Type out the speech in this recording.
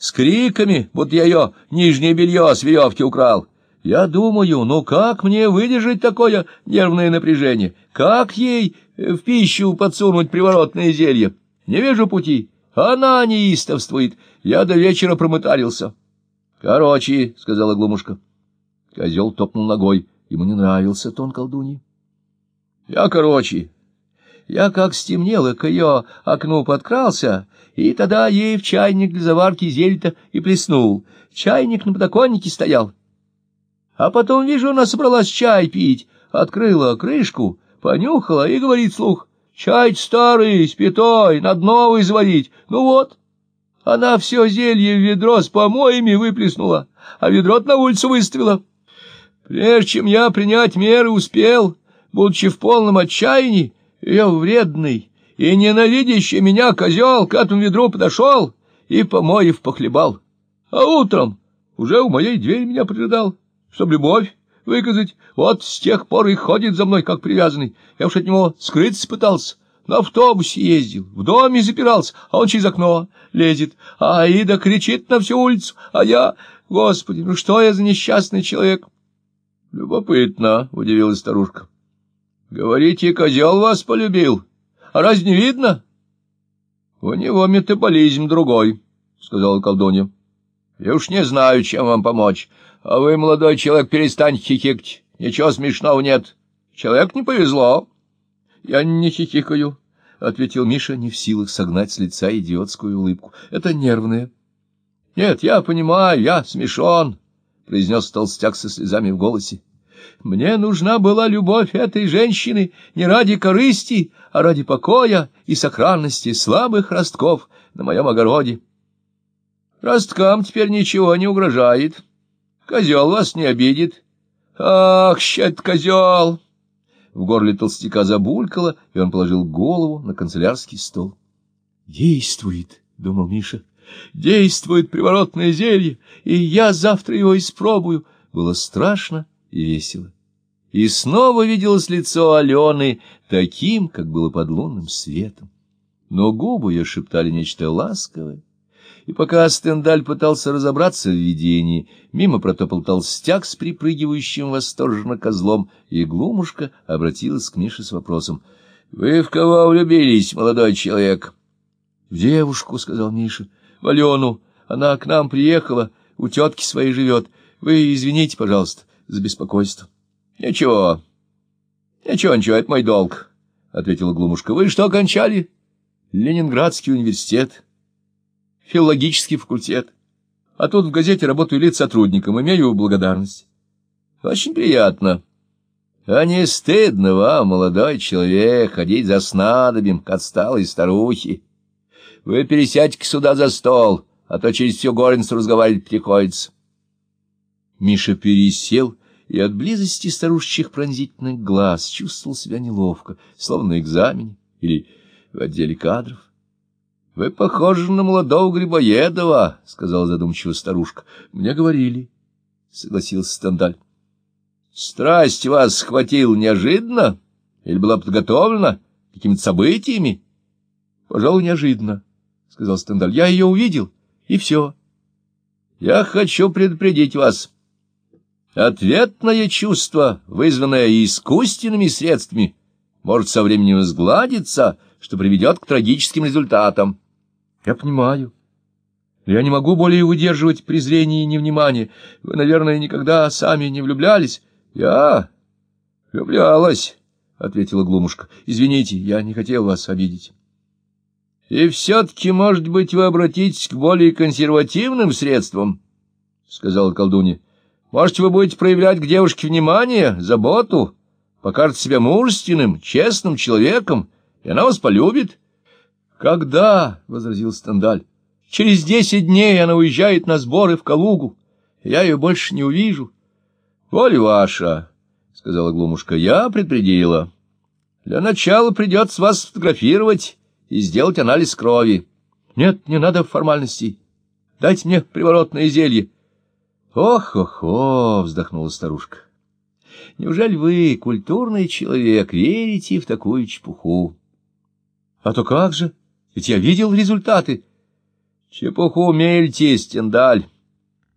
с криками, будто я ее нижнее белье с веревки украл. Я думаю, ну как мне выдержать такое нервное напряжение? Как ей в пищу подсунуть приворотное зелье? Не вижу пути. Она неистовствует. Я до вечера промытарился. — Короче, — сказала Глумушка. Козел топнул ногой. Ему не нравился тон колдуньи. — Я короче. Я как стемнело к ее окну подкрался, и тогда ей в чайник для заварки зелья и плеснул. Чайник на подоконнике стоял. А потом, вижу, она собралась чай пить, открыла крышку, понюхала и говорит слух, «Чай старый, спитой, надо новый заварить. Ну вот». Она все зелье в ведро с помоями выплеснула, а ведро на улицу выставила. Прежде чем я принять меры успел, будучи в полном отчаянии, ее вредный и ненавидящий меня козел к этому ведру подошел и, помоев, похлебал. А утром уже у моей двери меня поджидал, чтоб любовь выказать. Вот с тех пор и ходит за мной, как привязанный. Я уж от него скрыться пытался. На автобусе ездил, в доме запирался, а он через окно лезет. А Аида кричит на всю улицу, а я... Господи, ну что я за несчастный человек? — Любопытно, — удивилась старушка. — Говорите, козел вас полюбил. А разве не видно? — У него метаболизм другой, — сказала колдунья. — Я уж не знаю, чем вам помочь. А вы, молодой человек, перестаньте хихикать. Ничего смешного нет. Человек не повезло. — Я не хихикаю, — ответил Миша, не в силах согнать с лица идиотскую улыбку. — Это нервное. — Нет, я понимаю, я смешон, — произнес толстяк со слезами в голосе. — Мне нужна была любовь этой женщины не ради корысти, а ради покоя и сохранности слабых ростков на моем огороде. Росткам теперь ничего не угрожает. Козел вас не обидит. Ах, щет козел! В горле толстяка забулькало, и он положил голову на канцелярский стол. «Действует!» — думал Миша. «Действует приворотное зелье, и я завтра его испробую!» Было страшно и весело. И снова виделось лицо Алены таким, как было под лунным светом. Но губы ее шептали нечто ласковое и пока Стендаль пытался разобраться в видении, мимо протопал толстяк с припрыгивающим восторженно козлом, и Глумушка обратилась к Мише с вопросом. — Вы в кого влюбились, молодой человек? — В девушку, — сказал Миша. — В Алену. Она к нам приехала, у тетки своей живет. Вы извините, пожалуйста, за беспокойство. — Ничего. — Ничего, ничего, это мой долг, — ответила Глумушка. — Вы что окончали? — Ленинградский университет. — филологический факультет. А тут в газете работаю лиц сотрудником, имею благодарность. Очень приятно. А не стыдно вам, молодой человек, ходить за снадобьем к отсталой старухе? Вы пересядьте сюда за стол, а то через всю горницу разговаривать приходится. Миша пересел и от близости старушечьих пронзительных глаз чувствовал себя неловко, словно на экзамене или в отделе кадров. — Вы похожи на молодого Грибоедова, — сказала задумчиво старушка. — Мне говорили, — согласился Стендаль. — Страсть вас схватила неожиданно? Или была подготовлена какими-то событиями? — Пожалуй, неожиданно, — сказал Стендаль. — Я ее увидел, и все. — Я хочу предупредить вас. Ответное чувство, вызванное искусственными средствами, может со временем сгладиться, — что приведет к трагическим результатам. Я понимаю. Я не могу более удерживать презрение и невнимание. Вы, наверное, никогда сами не влюблялись. Я влюблялась, — ответила Глумушка. Извините, я не хотел вас обидеть. И все-таки, может быть, вы обратитесь к более консервативным средствам, — сказала колдунья. Может, вы будете проявлять к девушке внимание, заботу, покажете себя мужественным, честным человеком, и она вас полюбит. «Когда?» — возразил Стендаль. «Через десять дней она уезжает на сборы в Калугу. Я ее больше не увижу». «Воля ваша», — сказала Глумушка, — «я предупредила. Для начала придется вас сфотографировать и сделать анализ крови». «Нет, не надо формальностей. Дайте мне приворотное зелье». «Ох-ох-ох!» — вздохнула старушка. «Неужели вы, культурный человек, верите в такую чепуху?» — А то как же? Ведь я видел результаты. Чепуху мельте, Стендаль.